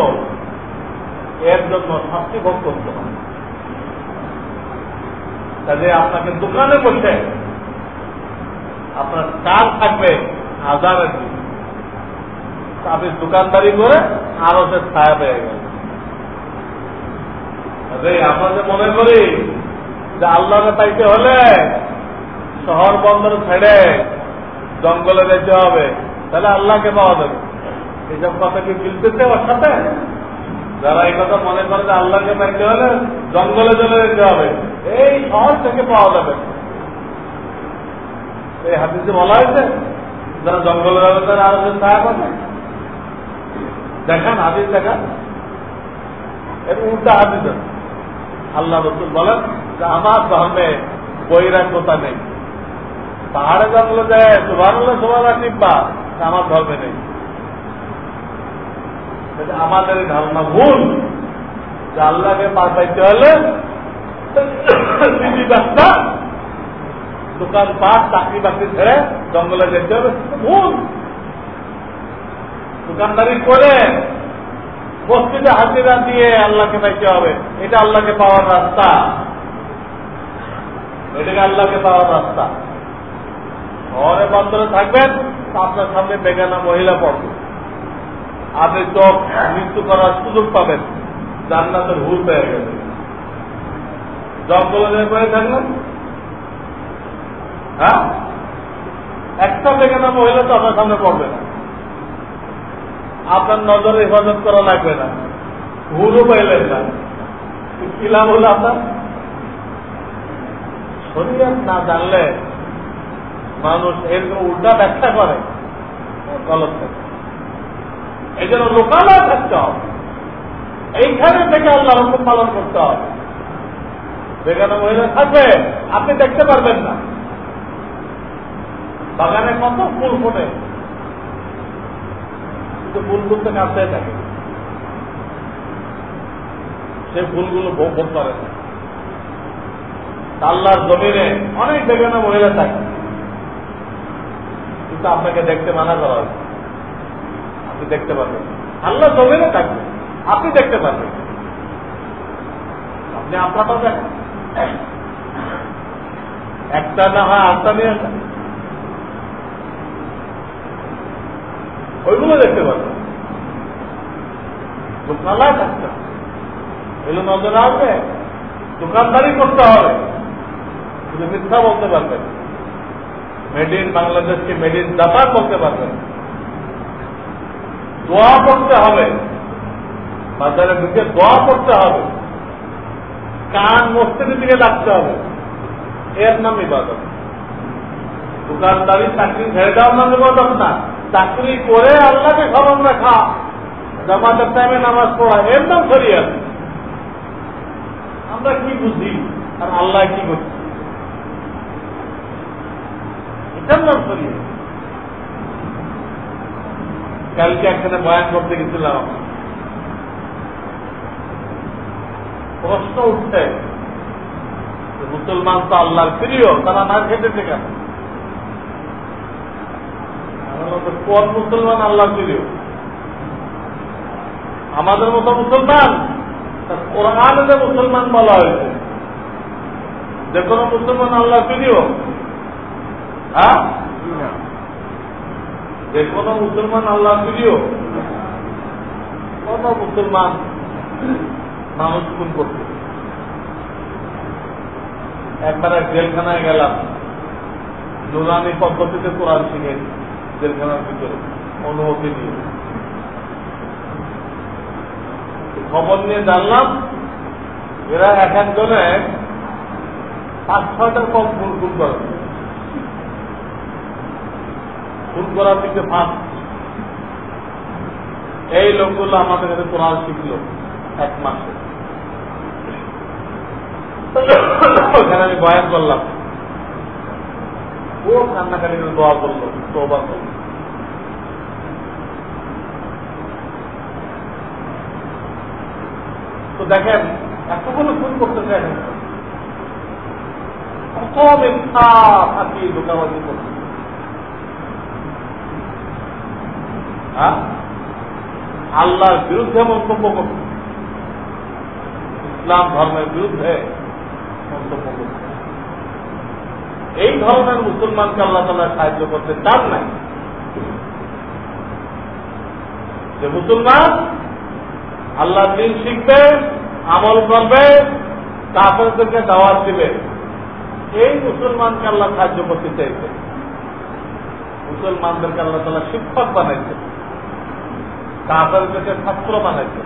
এর জন্য শাস্তি ভোগ করতে হবে। কাজে আপনাকে দোকানে বসে আপনার চাল থাকবে হাজারের দিন আপনি দোকানদারি করে আরও সে ছায়া পেয়ে গেল আমরা যে মনে করি যে আল্লাহকে পাইতে হলে শহর বন্দর ছেড়ে জঙ্গলে যেতে হবে, তাহলে আল্লাহকে পাওয়া যাবে। এইসব কথা কি মিলতেছে ওর সাথে? যারা এই কথা মনে করে যে আল্লাহকে পাইতে হলে জঙ্গলে চলে যেতে হবে, এই শহর থেকে পাওয়া যাবে। এই হাদিসে বলা হয়েছে, যারা জঙ্গলে যাবে তারা আরও ছায়া পাবে। দেখান, হাদিস দেখান। এর উল্টা আছে। আল্লাহ রসুল বলেন যে, আমার ধর্মে বৈরাগ্যতা নেই। পাহাড়ে জঙ্গলে যায় সুভান সুভান টিপা আমার ধর্মে নেই। আমাদের ধারণা ভুল। যে আল্লাহকে পাঠাইতে হলে দোকান পাট চাকরি বাকরি ছেড়ে জঙ্গলে যেতে হবে ভুল। দোকানদারি করে বস্তিতে হাজিরা দিয়ে আল্লাহকে পাইতে হবে, এটা আল্লাহকে পাওয়ার রাস্তা। এটাকে আল্লাহকে পাওয়ার রাস্তা। শহরে বন্দরে থাকবেন, আপনার সামনে বেগানা মহিলা পড়বে। আপনি চোখ মৃত্যু করার সুযোগ পাবেন। জান্নাতের হুল পেয়ে গেছে। জঙ্গলে করে থাকলেন? হ্যাঁ? একটা মহিলা তো আপনার সামনে পড়বে না। আপনার নজরে হেফাজত করা লাগবে না। ভুলও পাইলেন না। কি লাভ হলো আপনার? শরীর না জানলে মানুষ এরকম উল্টা ব্যাখ্যা করে। গলত থাকে। এই জন্য লোকালয় থাকতে হবে। এইখানে থেকে আল্লাহ হুকুম পালন করতে হবে। যেখানে মহিলা থাকবে, আপনি দেখতে পারবেন না। বাগানে কত ফুল ফোটে। কিন্তু ফুল ফুলতে কাছে থাকে। সে ফুলগুলো ভোগ করে না। আল্লাহর জমিনে অনেক বেগানা মহিলা থাকে। কিন্তু আপনাকে দেখতে মানা করা হয়েছে আপনি দেখতে পারবেন। আল্লাহ জমিনে থাকবে, আপনি দেখতে পারবেন। আপনি আপনারটাও দেখেন একটা না হয় আটটা নিয়ে আসেন ওইগুলো দেখতে পারবেন। নজরে আসবে, দোকানদারি করতে হবে। শুধু মিথ্যা বলতে পারবেন মেড ইন বাংলাদেশকে মেড ইন জাপান বলতে পারবেন দোয়া করতে হবে। বাজারে ঢুকে দোয়া করতে হবে। কান মস্তির দিকে ডাকতে হবে। এর নাম ইবাদত। দোকানদারি, চাকরি ছেড়ে দেওয়ার নাম ইবাদত না। চাকরি করে আল্লাহকে খবর রাখা। জামাতের টাইমে নামাজ পড়া, এর নাম শরিয়াত। আমরা কি বুঝি আর আল্লাহ কি করছি? এটার নাম শরিয়াত। কালকে একখানে বয়ান করতে গেছিলাম। প্রশ্ন উঠছে মুসলমান তো আল্লাহর প্রিয়, তারা না খেতেছে কেন? কোন মুসলমান আল্লাহর প্রিয়? আমাদের মতো মুসলমান? কোরআনে যে মুসলমান বলা হয়েছে, যে কোনো মুসলমান আল্লাহ প্রিয়? হ্যাঁ? যে কোনো মুসলমান আল্লাহ প্রিয় কোন মুসলমান মানুষ খুন করতে। একবার এক জেলখানায় গেলাম, নুরানি পদ্ধতিতে কোরআন শিখে জেলখানার ভিতরে, অনুমতি নিয়ে। খবর নিয়ে জানলাম, এরা এক একজনে পাঁচ ছয়টার কম ফুল ফুল করে। ফুল করার দিকে ফাঁস এই লোকগুলো আমাদের কাছে কোরআন শিখলো এক মাসে। ওখানে আমি বয়ান করলাম। ও কান্নাকাটি করে দোয়া করল? তোবা করল। তো দেখেন এতগুলো খুন করতে চাই কত মিথ্যা থাকি দোকাবাজি করছে আল্লাহর বিরুদ্ধে মন্তব্য করছে ইসলাম ধর্মের বিরুদ্ধে মন্তব্য করছে এই ধরনের মুসলমানকে আল্লাহ তালা সাহায্য করতে চান নাই। যে মুসলমান আল্লাহ দিন শিখবে, আমল করবে কাপড়দেরকে দাওয়াত দিবে, এই মুসলমানকে আল্লাহ সাহায্য করতে চাইছে। মুসলমানদেরকে আল্লাহ তালা শিক্ষক বানাইছে। কাপড়দেরকে ছাত্র বানাইছে।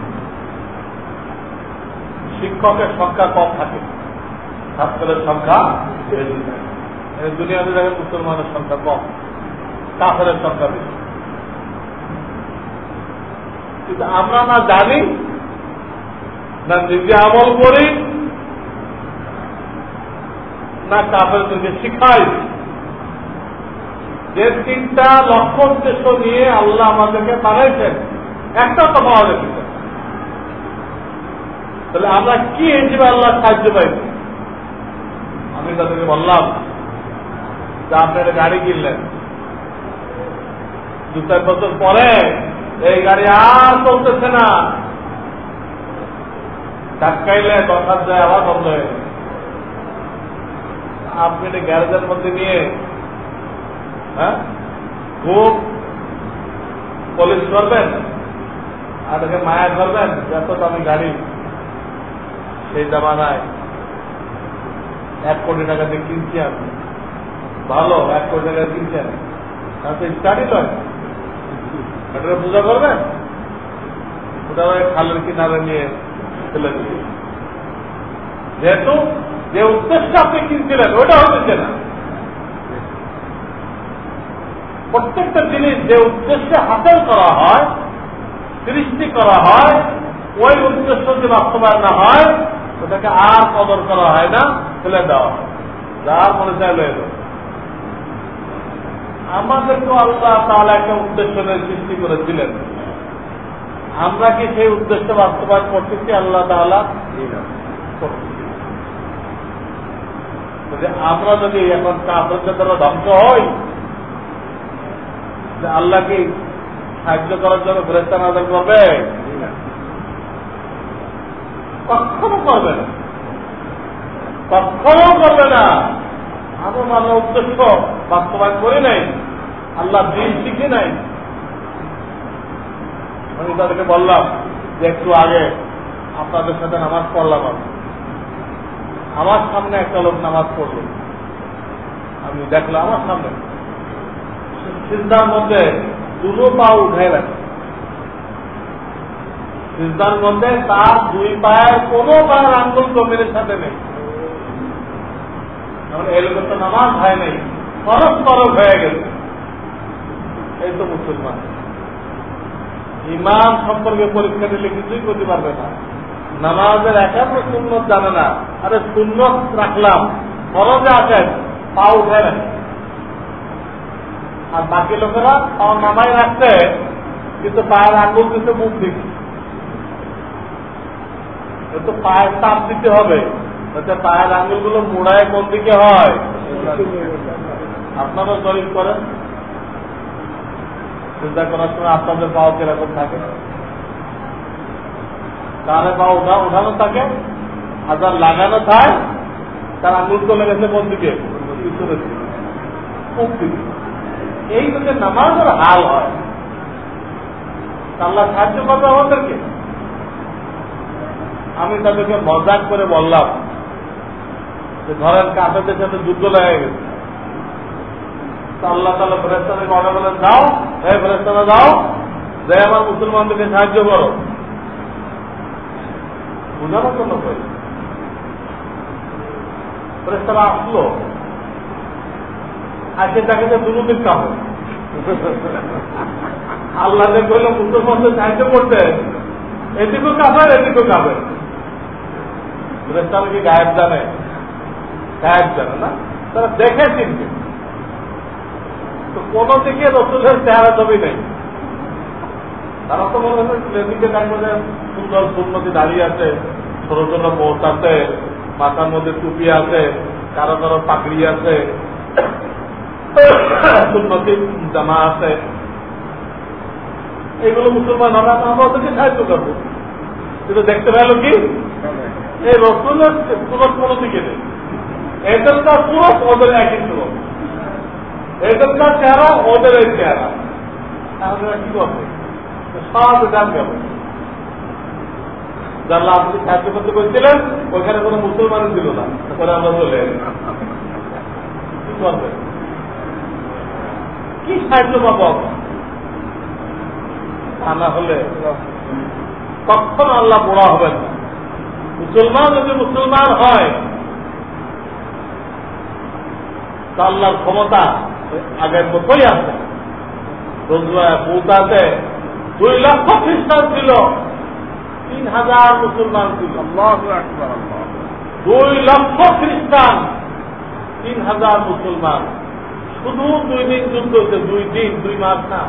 শিক্ষকের সংখ্যা কম থাকে। ছাত্রের সংখ্যা বেশি থাকে। দুনিয়াতে দেখেন মুসলমানের সংখ্যা কম কাফের সংখ্যা বেশি। কিন্তু আমরা না জানি, না নিজে আমল করি, না কাফেরদেরকে শিখাই। যে তিনটা লক্ষ্য উদ্দেশ্য নিয়ে আল্লাহ আমাদেরকে বানাইছেন একটা তো পাওয়া যাবে তাহলে আমরা কি হিসেবে আল্লাহ সাহায্য পাইছি আমি তাদেরকে বললাম যে আপনি একটা গাড়ি কিনলেন। দু চার বছর পরে এই গাড়ি আর চলতেছে না। ধাক্কাইলে দরকার যায়, আবার বন্ধ হয়ে আপনি এটা গ্যারেজের মধ্যে নিয়ে হ্যাঁ খুব পলিশ করবেন? আর মায়া করবেন যত দামি গাড়ি সেই জামানায় এক কোটি টাকা দিয়ে কিনছি আমি। ভালো, এক কোটি টাকা কিনছি কিনছেন তাতে স্টাডি নয় এটা পূজা করবেন? ওটা খালের কিনারে নিয়ে ফেলে দিবে। যেহেতু যে উদ্দেশ্য আপনি কিনছিলেন ওটা হতেছে না। প্রত্যেকটা জিনিস যে উদ্দেশ্যে হাসিল করা হয় সৃষ্টি করা হয়, ওই উদ্দেশ্য যে বাস্তবায়ন না হয়, ওটাকে আর কদর করা হয় না, ফেলে দেওয়া হয়। যার মনে চাইল এলো আমাদেরকে আল্লাহ তাহলে একটা উদ্দেশ্য সৃষ্টি করেছিলেন। আমরা কি সেই উদ্দেশ্য বাস্তবায়ন করতেছি? আল্লাহ তাহলা আমরা যদি এখন কাপড়কে দ্বারা ধ্বংস হই, যে আল্লাহ কি সাহায্য করার জন্য ফেরেস্তা নাজল করবে? কখনো করবে না। কখনো করবে না। আমরা আল্লাহ উদ্দেশ্য বাস্তবায়ন করি নাই। আল্লাহ দিন শিখি নাই। আমি তাদেরকে বললাম যে একটু আগে আপনাদের সাথে নামাজ পড়লাম আমি। আমার সামনে একটা লোক নামাজ পড়ল। আমি দেখলাম আমার সামনে। চিন্তার মধ্যে দুটো পা উঠে রাখে। মধ্যে তার দুই পায়ের কোনো পায়ের আঙ্গুল জমিনের সাথে নেই। তো নামাজ হয় নাই হয়ে এই তো মুসলমান। ইমান সম্পর্কে পরীক্ষা দিলে কিছুই করতে পারবে না। নামাজের একান্ত সুন্নত জানে না। আরে সুন্নত রাখলাম, ফরজে আছেন পা উঠে না আর বাকি লোকেরা পা নামাই রাখছে কিন্তু পায়ের আঙুল কিন্তু মুখ দিচ্ছে তো পায়ের তাপ দিতে হবে পায়ের আঙুলগুলো মোড়ায় কোন দিকে হয়? আপনারা জরিপ করেন। চিন্তা করার সময় আপনাদের পাও কীরকম থাকে? তাহলে পা উঠা উঠানো থাকে, আর লাগানো থাকে, তার আঙুল চলে গেছে কোন দিকে? পিছনের দিকে। দিকে। এই যদি নামাজের হাল হয়। আল্লাহ সাহায্য করবে আমাদেরকে। আমি তাদেরকে মজাক করে বললাম যে, ধরেন কাপেদের সাথে যুদ্ধ লেগে গেছে। আল্লাহ তালা ফেরেস্তাদেরকে অর্ডার বলেন যাও হ্যাঁ ফেরেস্তারা যাও যে আমার মুসলমানদেরকে সাহায্য করো। বোঝানোর জন্য ফেরেস্তারা আসলো। আজকে দেখে যে দুর্নীতির কাম আল্লাহ যে কইল মুসলমানদের সাহায্য করতে। এদিকেও কাপের এদিকেও কাপের ফেরেস্তারা কি গায়েব জানে। গায়েব জানে না। তারা দেখে চিনবে তো কোন দিকে রসুলের চেহারা ছবি নেই। তারা তো মনে হয় এদিকে দেখবে সুন্দর সুন্নতি দাঁড়িয়ে আছে, ছোট ছোট মোট আছে, মাথার মধ্যে টুপি আছে, কারও কারও পাকড়ি আছে সুন্নতি জামা আছে। এইগুলো মুসলমান আমরা ওদেরকে সাহায্য করব। কিন্তু দেখতে পেল কি? এই রসুলের কোনো দিকে নেই। এদেরকার সুরত ওদের একই এদেরকার চেহারা ওদের এই চেহারা। কি করবে সব আপনি সাহায্য করতে বলছিলেন কোনো মুসলমান ছিল না। তাহলে আমরা চলে কি করবে কি সাহায্য পাবো তা না হলে কখন আল্লাহ বড়া হবেন না। মুসলমান যদি মুসলমান হয় তা আল্লাহর ক্ষমতা আগের মতোই আছে। পৌঁছাতে দুই লক্ষ খ্রিস্টান ছিল তিন হাজার মুসলমান ছিল। দুই লক্ষ খ্রিস্টান তিন হাজার মুসলমান। শুধু দুই দিন যুদ্ধ হচ্ছে দুই দিন দুই মাস না।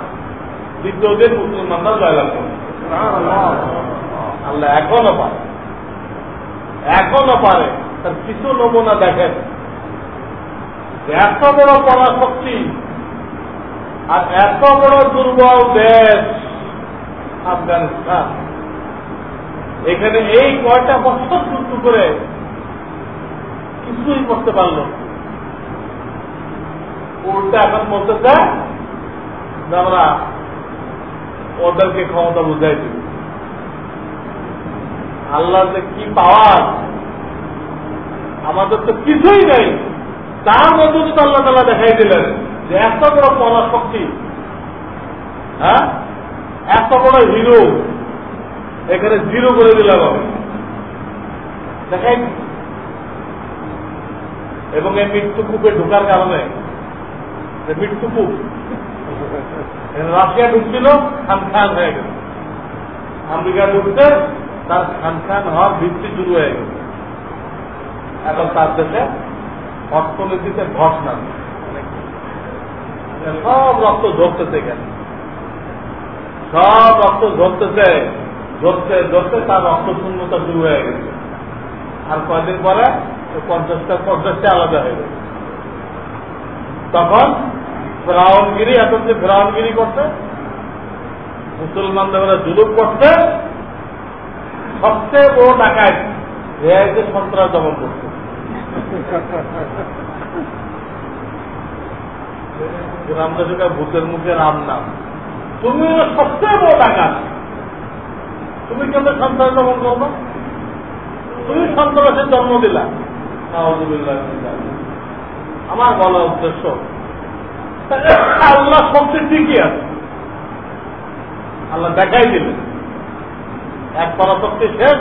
দ্বিতীয় দিন মুসলমানরা জয়লাভ করে। আল্লাহ এখনও পারে। এখনও পারে। তার কিছু নমুনা দেখেন। এত বড় পরাশক্তি আর এত বড় দুর্বল দেশ আফগানিস্তান। এখানে এই কয়টা বছর যুদ্ধ করে কিছুই করতে পারল উল্টা এখন বলতে চায় আমরা ওদেরকে ক্ষমতা বুঝাই দিব। আল্লাহ যে কি পাওয়ার, আমাদের তো কিছুই নেই। তার মধ্যে তো আল্লাহ তালা দেখাই দিলেন যে এত বড় পরাশক্তি হ্যাঁ? এত বড় হিরো, এখানে জিরো করে দিলাম আমি দেখাই এবং এই মৃত্যু কূপে ঢোকার কারণে রাশিয়া ঢুকছিল খান হয়ে গেল। আমেরিকা ঢুকছে, তার খান হওয়ার ভিত্তি শুরু হয়ে গেল। এখন তার দেশে অর্থনীতিতে ধস না সব রক্ত ঝরতেছে কেন সব রক্ত ঝরতেছে ধরতে ধরতে তার রক্ত শূন্যতা শুরু হয়ে গেছে। আর কয়দিন পরে? পঞ্চাশটা পঞ্চাশটা আলাদা হয়ে গেছে। তখন ফ্রাউনগিরি, এখন যে ফ্রাউনগিরি করছে, মুসলমানদের জুলুম করছে, সবচেয়ে বড় টাকায় রেয়াইতে সন্ত্রাস দমন করছে। রামদাসুকা ভূতের মুখে রাম নাম। তুমি সবচেয়ে বড় টাকা তুমি কেন সন্ত্রাস দমন করব তুমি সন্ত্রাসের জন্ম দিলা। আমার বলা উদ্দেশ্য আল্লাহ সবচেয়ে ঠিকই আছে। আল্লাহ দেখাই দিলেন। এক পরাশক্তি শেষ,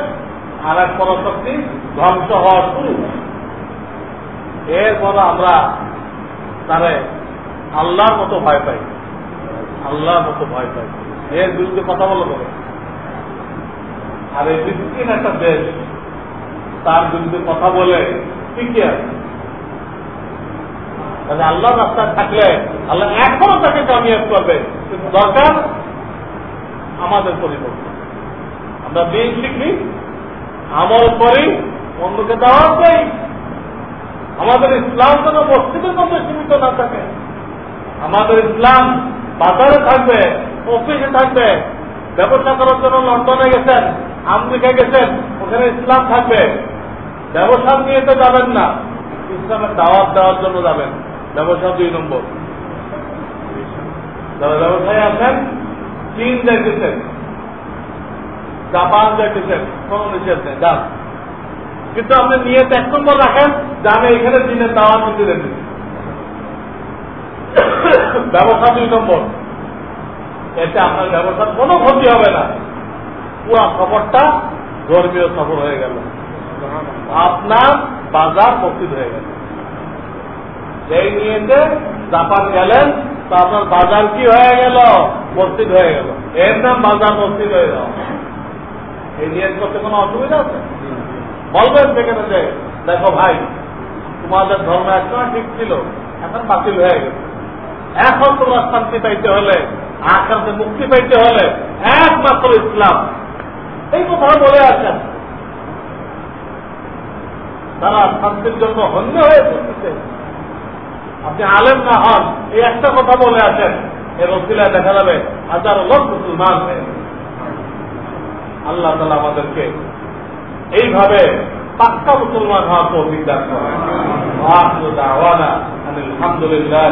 আর এক পরাশক্তি ধ্বংস হওয়া শুরু। এরপর আমরা তারে আল্লাহর মতো ভয় পাই। আল্লাহর মতো ভয় পাই। এর বিরুদ্ধে কথা বলা বলে আর এই বিদ্যুৎ একটা দেশ, তার বিরুদ্ধে কথা বলে ঠিকই আছে। আল্লাহ রাস্তায় থাকলে আল্লাহ এখনও তাকে কামিয়াব করবে কিন্তু দরকার আমাদের পরিবর্তন। আমরা দিন শিখি, আমল করি, অন্যকে দাওয়াত দেই। আমাদের ইসলাম যেন মসজিদের মধ্যে সীমিত না থাকে। আমাদের ইসলাম বাজারে থাকবে, অফিসে থাকবে, ব্যবসা করার জন্য লন্ডনে গেছেন, আমেরিকায় গেছেন, ওখানে ইসলাম থাকবে। ব্যবসা নিয়ে তো যাবেন না, ইসলামের দাওয়াত দেওয়ার জন্য যাবেন। ব্যবসা দুই নম্বর। যারা ব্যবসায়ী আছেন চীন যাইতেছেন জাপান কোন নিষেধ নেই যান কিন্তু আপনি নিয়ে রাখেন, যে আমি এখানে চীনের ব্যবসা দুই নম্বর। এতে আপনার ব্যবসার কোনো ক্ষতি হবে না। পুরো সফরটা ধর্মীয় সফর হয়ে গেল। আপনার বাজার মসজিদ হয়ে গেল। সেই নিয়েতে জাপান গেলেন তো আপনার বাজার কি হয়ে গেল? মসজিদ হয়ে গেল। এর নাম বাজার মসজিদ হয়ে গেল। এই নিয়ে করতে কোনো অসুবিধা আছে? বলবেন সেখানে যে, দেখো ভাই, তোমাদের ধর্ম একসময় ঠিক ছিল, এখন বাতিল হয়ে গেছে। এখন তোমরা শান্তি পাইতে হলে আকাশে মুক্তি পাইতে হলে একমাত্র ইসলাম। এই কথা বলে আছেন তারা শান্তির জন্য হন্য হয়ে চলতেছে আপনি আলেম না হন, এই একটা কথা বলে আছেন এর অসিলায় দেখা যাবে হাজার লোক মুসলমান আল্লাহ তালা আমাদেরকে এইভাবে পাক্কা মুসলমান হওয়ার তো অভিজ্ঞান করেন। আলহামদুলিল্লাহ